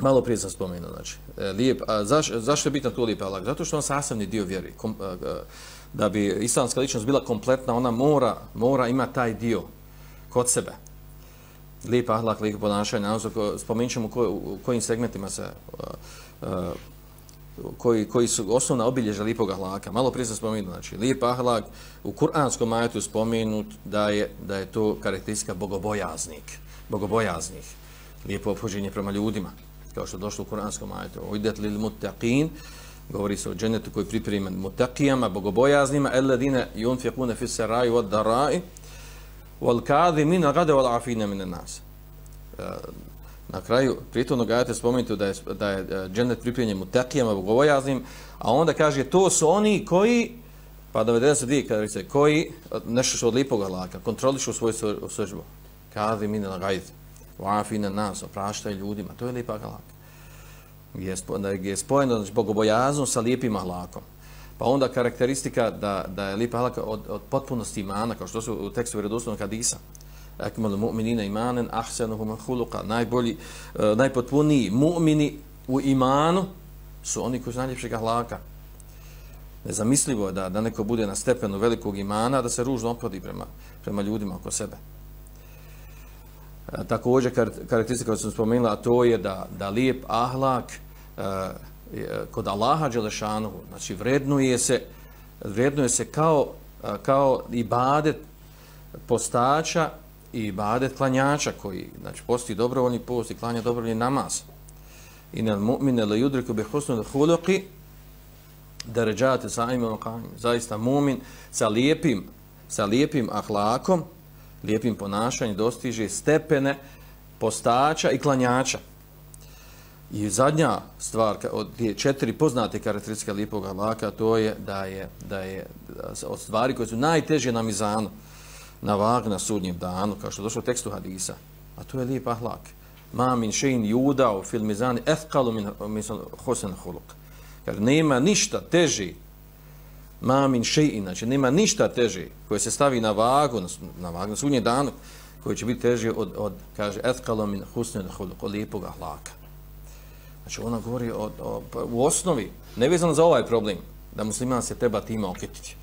malo prije sam spomenuo, znači, e, lijep, a zaš, zašto je bitno to lijep ahlak? Zato što on sasvni dio vjeri. Kom, a, a, da bi islamska ličnost bila kompletna, ona mora, mora ima taj dio kod sebe. Lijep ahlak, lijep ponašanje, spomenut ćemo koj, u kojim segmentima se a, a, koji, koji su osnovna obilježa lijepog ahlaka. Malo prije sam spomenuo, znači, lijep ahlak u kuranskom majetu spomenut da je, da je to karakteristika bogobojaznik, bogobojaznih, lijepo obhođenje prema ljudima, kao što je došlo u kuranskom ajetu, Ujdet lil mutaqin, govori se o dženetu koji priprema mutaqijama, bogobojaznima, alladine yunfiquna fi sarai wad darai wal kadhimina gada wal afina min nas. Eh, na kraju pritovnog ajeta spomenuti da je, da je dženet džennet pripremljen mutakijama, bogobojaznim, a onda kaže to su oni koji, pa da kada se koji eh, nešto što od lipog laka, kontrolišu svoju sržbu. Kazi mine na wafina nas, opraštaj ljudima, to je lipa ahlak. Gdje je, je spojeno znači, bogobojaznom sa lijepim ahlakom. Pa onda karakteristika da, da je lipa ahlak od, od potpunosti imana, kao što su u tekstu vjerodostojnog hadisa akmalu mu'minina imanan ahsanuhum huluka. najbolji uh, najpotpuniji mu'mini u imanu su oni koji su najljepšeg ahlaka nezamislivo je da, da neko bude na stepenu velikog imana da se ružno opodi prema, prema ljudima oko sebe E, također karakteristika koju sam spomenula a to je da, da lijep ahlak uh, kod Allaha Đelešanu znači vrednuje se vrednuje se kao, e, kao ibadet postača i ibadet klanjača koji znači posti dobrovoljni post i klanja dobrovoljni namaz. Inal mu'mine la yudriku bi husnul khuluqi darajat sa'im qa'im. Zaista mu'min sa lijepim sa lijepim ahlakom, lijepim ponašanjem dostiže stepene postača i klanjača. I zadnja stvar od četiri poznate karakteristike lijepog ahlaka to je da je da je od stvari koje su najteže na mizanu na vag na sudnjem danu, kao što je došlo u tekstu hadisa. A to je lijep ahlak. Ma min šein juda u filmizani athqalu min, min husn khuluq. Jer nema ništa teži mamin šein, znači nema ništa teže koje se stavi na vagu, na, na vagu na sudnjem danu, koji će biti teži od, od kaže, etkalo min hosen huluk, od lijepog ahlaka. Znači ona govori o, o, u osnovi, nevezano za ovaj problem, da musliman se treba time okititi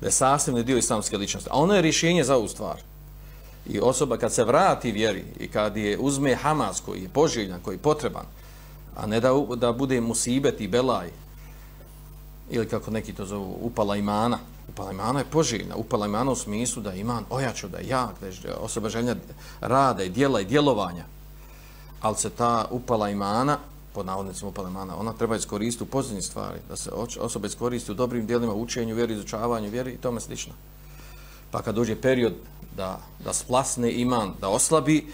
da je sasvim dio islamske ličnosti. A ono je rješenje za ovu stvar. I osoba kad se vrati vjeri i kad je uzme Hamas koji je poživljan, koji je potreban, a ne da, da bude musibet i belaj, ili kako neki to zovu, upala imana. Upala imana je poželjna. Upala imana u smislu da iman ojačo, da je jak, da je osoba želja rada i dijela i djelovanja. Ali se ta upala imana pod navodnicima upala imana, ona treba iskoristiti u pozitivnim stvari, da se osoba iskoristi u dobrim dijelima, učenju, vjeri, izučavanju, vjeri i tome slično. Pa kad dođe period da, da splasne iman, da oslabi,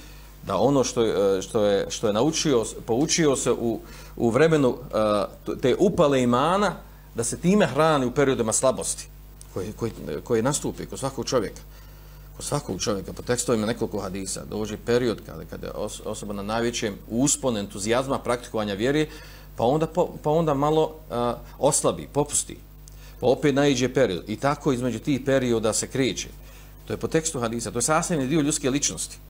da ono što je, što je, što je naučio, poučio se u, u vremenu eh, te upale imana, da se time hrani u periodima slabosti koji, koji, koji nastupi kod svakog čovjeka kod svakog čovjeka, po tekstovima nekoliko hadisa, dođe period kada, kada je osoba na najvećem usponu entuzijazma praktikovanja vjeri, pa onda, pa onda malo a, oslabi, popusti. Pa opet najđe period. I tako između tih perioda se kreće. To je po tekstu hadisa. To je sasvim dio ljudske ličnosti.